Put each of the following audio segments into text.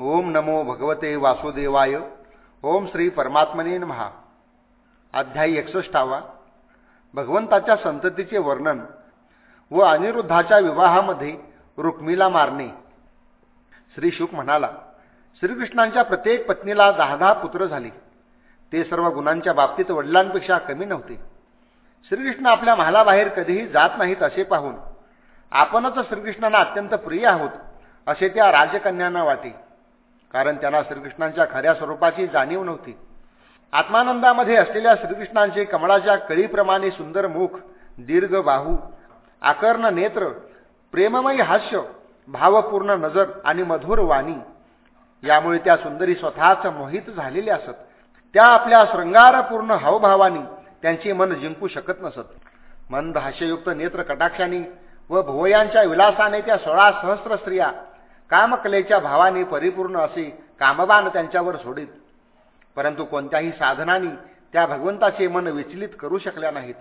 ओम नमो भगवते वासुदेवाय. ओम श्री परमात्मने महा अध्यायी एकसष्टावा. भगवंताच्या संततीचे वर्णन व अनिरुद्धाच्या विवाहामध्ये रुक्मीला मारणे. श्री शुक म्हणाला श्रीकृष्णांच्या प्रत्येक पत्नीला दहा दहा पुत्र झाले. ते सर्व गुणांच्या बाबतीत वडिलांपेक्षा कमी नव्हते. श्रीकृष्ण आपल्या महालाबाहेर कधीही जात नाहीत असे पाहून आपणच श्रीकृष्णांना अत्यंत प्रिय आहोत असे त्या राजकन्यांना वाटे. कारण त्यांना श्रीकृष्णांच्या खऱ्या स्वरूपाची जाणीव नव्हती. आत्मानंदामध्ये असलेल्या श्रीकृष्णांचे कमळाच्या कळीप्रमाणे सुंदर मुख दीर्घ बाहू आकर्ण नेत्र प्रेममयी हास्य भावपूर्ण नजर आणि मधुर वाणी यामुळे त्या सुंदरी स्वतःच मोहित झालेल्या असत. त्या आपल्या शृंगारपूर्ण हावभावानी त्यांचे मन जिंकू शकत नसत. मंद हास्ययुक्त नेत्र कटाक्षाने व भुवयांच्या विलासाने त्या सोळा सहस्र स्त्रिया कामकलेच्या भावाने परिपूर्ण असे कामबान त्यांच्यावर सोडित. परंतु कोणत्याही साधनांनी त्या भगवंताचे मन विचलित करू शकल्या नाहीत.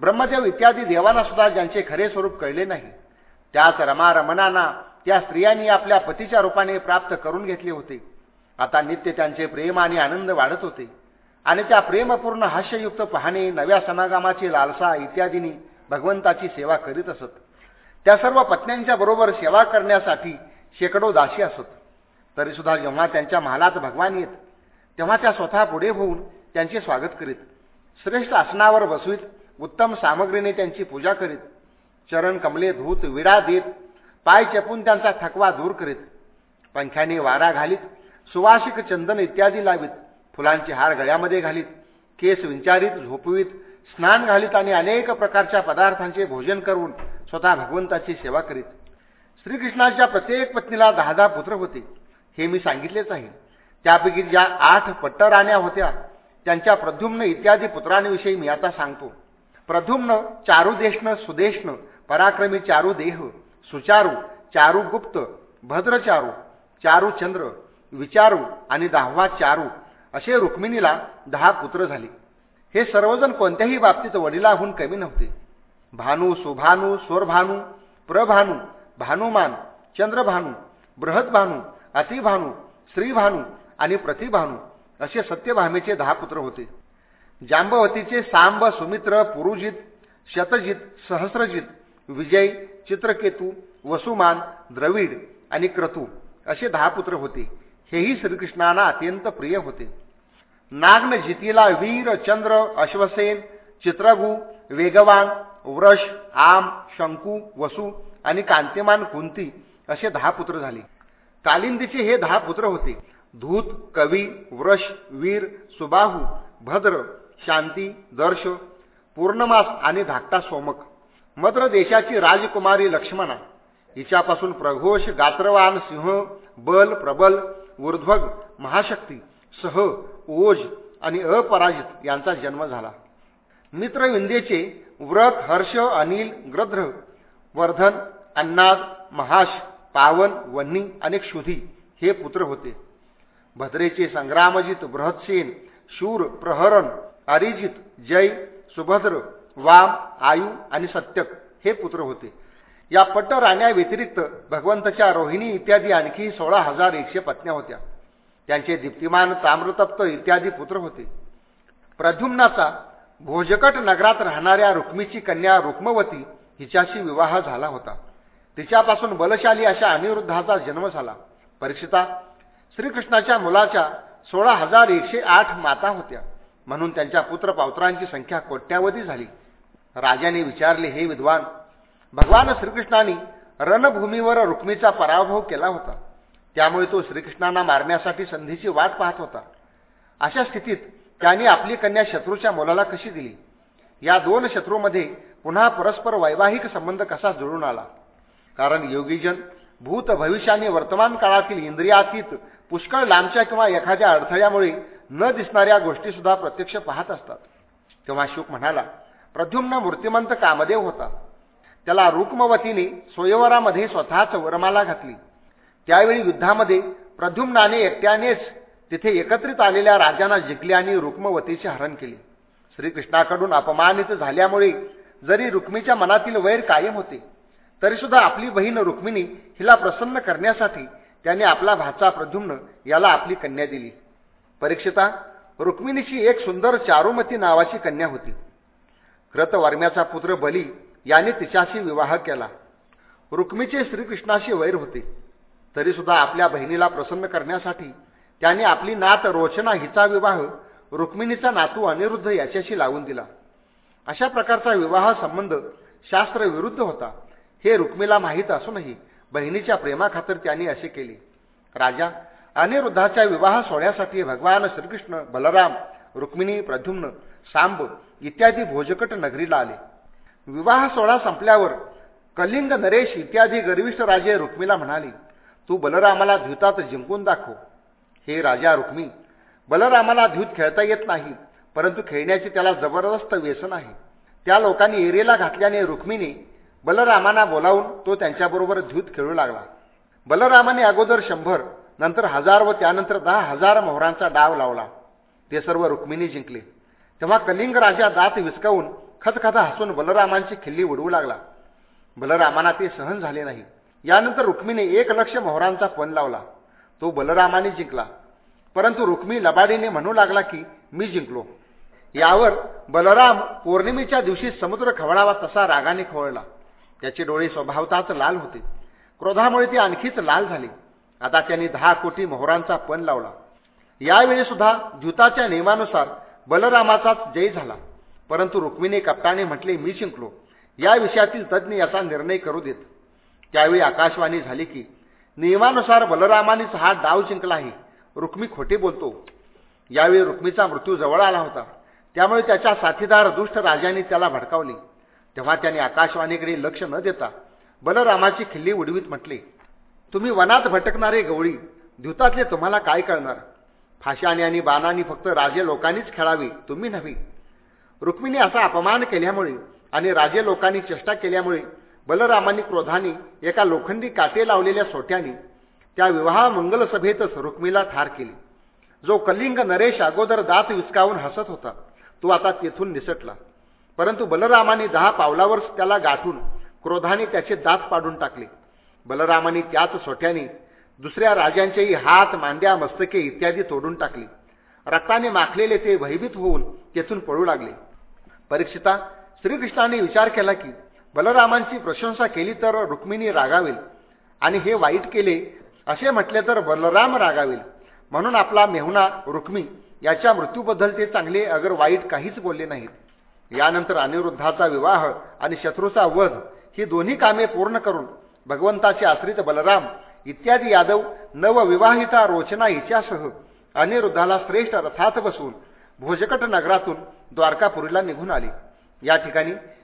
ब्रह्मदेव इत्यादी देवांना सुद्धा ज्यांचे खरे स्वरूप कळले नाही त्याच रमा रमणांना त्या स्त्रियांनी आपल्या पतीच्या रूपाने प्राप्त करून घेतले होते. आता नित्य त्यांचे प्रेम आणि आनंद वाढत होते. आणि त्या प्रेमपूर्ण हास्ययुक्त पाहणे नव्या समागमाची लालसा इत्यादींनी भगवंताची सेवा करीत असत. त्या सर्व पत्न्यांच्या बरोबर सेवा करण्यासाठी शेकडो दासी असत. तरीसुद्धा जेव्हा त्यांच्या महालात भगवान येत तेव्हा त्या स्वतः पुढे होऊन त्यांचे स्वागत करीत. श्रेष्ठ आसनावर बसवीत उत्तम सामग्रीने त्यांची पूजा करीत. चरण कमले धूत विडा देत पाय चपून त्यांचा थकवा दूर करीत. पंख्याने वारा घालीत सुवासिक चंदन इत्यादी लावीत. फुलांचे हार गळ्यामध्ये घालीत केस विंचारीत झोपवीत स्नान घालीत आणि अनेक प्रकारच्या पदार्थांचे भोजन करून स्वतः भगवंताची सेवा करीत. श्रीकृष्णाच्या प्रत्येक पत्नीला दहा दहा पुत्र होते. हे मी सांगितलेच आहे. त्यापैकी ज्या आठ पट्टराण्या होत्या त्यांच्या प्रद्युम्न इत्यादी पुत्रांविषयी मी आता सांगतो. प्रद्युम्न चारुदेष्ण सुदेष्ण पराक्रमी चारुदेह सुचारू चारुगुप्त भद्रचारू चारुचंद्र विचारू आणि दहावा चारू असे रुक्मिणीला दहा पुत्र झाले. हे सर्वजण कोणत्याही बाबतीत वडिलाहून कमी नव्हते. भानू सुभानू स्वरभानू प्रभानू भानुमान चंद्रभानू बृहदभानू अतिभानू श्रीभानू आणि प्रतिभानू असे सत्यभामेचे दहा पुत्र होते. जांबवतीचे सांब सुमित्र पुरुजित शतजित सहस्रजित विजय चित्रकेतू वसुमान द्रविड आणि क्रतू असे दहा पुत्र होते. हेही श्रीकृष्णांना अत्यंत प्रिय होते. नागनजितीला वीर चंद्र अश्वसेन चित्रगू वेगवान वृष आम शंकू वसु आणि कांतिमान कुंती असे दहा पुत्र झाले. कालिंदीचे हे दहा पुत्र होते. धूत कवी वृष वीर सुबाहू भद्र शांती दर्श पूर्णमास आणि धाकटा सोमक. मद्र देशाची राजकुमारी लक्ष्मणा. हिच्यापासून प्रघोष गात्रवान सिंह बल प्रबल ऊर्ध्वग महाशक्ती सह ओज आणि अपराजित यांचा जन्म झाला. मित्रविंदेचे व्रत हर्ष अनिल ग्रध्र वर्धन अन्नाद महाश पावन वन्नी आणि क्षुधी हे पुत्र होते. भद्रेचे संग्रामजित बृहत्सेन शूर प्रहरण अरिजित जय सुभद्र वाम आयु आणि सत्यक हे पुत्र होते. या पट्ट राण्याव्यतिरिक्त भगवंतच्या रोहिणी इत्यादी आणखी सोळा हजार एकशे पत्न्या होत्या. त्यांचे दीप्तिमान ताम्रतप्त इत्यादी पुत्र होते. प्रद्युम्नाचा भोजकट नगरात राहणाऱ्या रुक्मीची कन्या रुक्मवती हिच्याशी विवाह झाला होता. तिच्यापासून बलशाली अशा अनिरुद्धाचा जन्म झाला. परीक्षिता श्रीकृष्णाच्या मुलाच्या सोळा हजार एकशे आठ माता होत्या. म्हणून त्यांच्या पुत्र पावत्रांची संख्या कोट्यावधी झाली. राजाने विचारले हे विद्वान भगवान श्रीकृष्णाने रणभूमीवर रुक्मीचा पराभव केला होता. त्यामुळे तो श्रीकृष्णांना मारण्यासाठी संधीची वाट पाहत होता. अशा स्थितीत त्याने आपली कन्या शत्रूच्या मुलाला कशी दिली? या दोन शत्रूमध्ये पुन्हा परस्पर वैवाहिक संबंध कसा जुळून आला? कारण योगीजन भूत भविष्याने वर्तमान काळातील इंद्रियातीत पुष्कळ लांबच्या किंवा एखाद्या अडथळ्यामुळे न दिसणाऱ्या गोष्टीसुद्धा प्रत्यक्ष पाहत असतात. तेव्हा शुक म्हणाला प्रद्युम्न मूर्तिमंत कामदेव होता. त्याला रुक्मवतीने स्वयंवरामध्ये स्वतःच वरमाला घातली. त्यावेळी युद्धामध्ये प्रद्युम्नाने एकट्यानेच तिथे एकत्रित आलेल्या राजांना जिंकले आणि रुक्मवतीचे हरण केले. श्रीकृष्णाकडून अपमानित झाल्यामुळे जरी रुक्मीच्या मनातील वैर कायम होते तरीसुद्धा आपली बहीण रुक्मिणी हिला प्रसन्न करण्यासाठी त्याने आपला भाचा प्रद्युम्न याला आपली कन्या दिली. परीक्षिता रुक्मिणीची एक सुंदर चारुमती नावाची कन्या होती. कृतवर्म्याचा पुत्र बली याने तिच्याशी विवाह केला. रुक्मीचे श्रीकृष्णाशी वैर होते. तरीसुद्धा आपल्या बहिणीला प्रसन्न करण्यासाठी त्याने आपली नात रोचना हिचा विवाह रुक्मिणीचा नातू अनिरुद्ध याच्याशी लावून दिला. अशा प्रकारचा विवाह संबंध शास्त्रविरुद्ध होता. हे रुक्मीला माहीत असूनही बहिणीच्या प्रेमाखातर त्यांनी असे केले. राजा अनिरुद्धाच्या विवाह सोहळ्यासाठी भगवान श्रीकृष्ण बलराम रुक्मिणी प्रद्युम्न सांब इत्यादी भोजकट नगरीला आले. विवाह सोहळा संपल्यावर कलिंग नरेश इत्यादी गर्विष्ठ राजे रुक्मीला म्हणाली तू बलरामाला द्वितात जिंकून दाखव. हे राजा रुक्मी बलरामाला द्यूत खेळता येत नाही परंतु खेळण्याची त्याला जबरदस्त व्यसन आहे. त्या लोकांनी एरेला घातल्याने रुक्मिणी बलरामांना बोलावून तो त्यांच्याबरोबर द्यूत खेळू लागला. बलरामाने अगोदर शंभर नंतर हजार व त्यानंतर दहा हजार मोहरांचा डाव लावला. ते सर्व रुक्मिणी जिंकले. तेव्हा कलिंग राजा दात विसकावून खतखता हसून बलरामांची खिल्ली उडवू लागला. बलरामांना ते सहन झाले नाही. यानंतर रुक्मीने एक लक्ष मोहरांचा पण लावला. तो बलरामाने जिंकला. परंतु रुक्मी लबाडीने म्हणू लागला की मी जिंकलो. यावर बलराम पौर्णिमेच्या दिवशी समुद्र खवळावा तसा रागाने खवळला. त्याचे डोळे स्वभावताच लाल होते. क्रोधामुळे ती आणखीच लाल झाली. आता त्यांनी दहा कोटी मोहरांचा पण लावला. यावेळी सुद्धा द्युताच्या नियमानुसार बलरामाचाच जय झाला. परंतु रुक्मिणी कप्ताने म्हटले मी जिंकलो. या विषयातील तज्ज्ञ याचा निर्णय करू देत. त्यावेळी आकाशवाणी झाली की नियमानुसार बलरामानेच हा डाव जिंकला आहे. रुक्मी खोटे बोलतो. यावेळी रुक्मीचा मृत्यू जवळ आला होता. त्यामुळे त्याच्या साथीदार दुष्ट राजाने त्याला भडकावले. तेव्हा त्याने आकाशवाणीकडे लक्ष न देता बलरामाची खिल्ली उडवीत म्हटले तुम्ही वनात भटकणारे गवळी द्युतातले तुम्हाला काय कळणार? फाशाने आणि बाणाने फक्त राजे लोकांनीच खेळावे तुम्ही नव्हे. रुक्मिणी असा अपमान केल्यामुळे आणि राजे लोकांनी चेष्टा केल्यामुळे बलरामानी क्रोधाने एका लोखंडी काटे लावलेल्या सोट्याने त्या विवाह मंगल सभेतच रुक्मीला ठार केली. जो कलिंग नरेश अगोदर दात विस्कावून हसत होता तो आता तेथून निसटला. परंतु बलरामाने दहा पावलावरच त्याला गाठून क्रोधाने त्याचे दात पाडून टाकले. बलरामाने त्याच सोट्याने दुसऱ्या राजांचेही हात मांड्या मस्तके इत्यादी तोडून टाकली. रक्ताने माखलेले ते भयभीत होऊन तेथून पळू लागले. परीक्षिता श्रीकृष्णाने विचार केला की बलरामांची प्रशंसा केली तर रुक्मिणी रागावेल. आणि हे वाईट केले असे म्हटले तर बलराम रागावेल. म्हणून आपला मेहुणा रुक्मी याच्या मृत्यूबद्दल ते चांगले अगर वाईट काहीच बोलले नाहीत. यानंतर अनिरुद्धाचा विवाह आणि शत्रूचा वध ही दोन्ही कामे पूर्ण करून भगवंताचे आश्रित बलराम इत्यादी यादव नवविवाहिता रोचना हिच्यासह अनिरुद्धाला श्रेष्ठ रथात बसून भोजकट नगरातून द्वारकापुरीला निघून आले. या ठिकाणी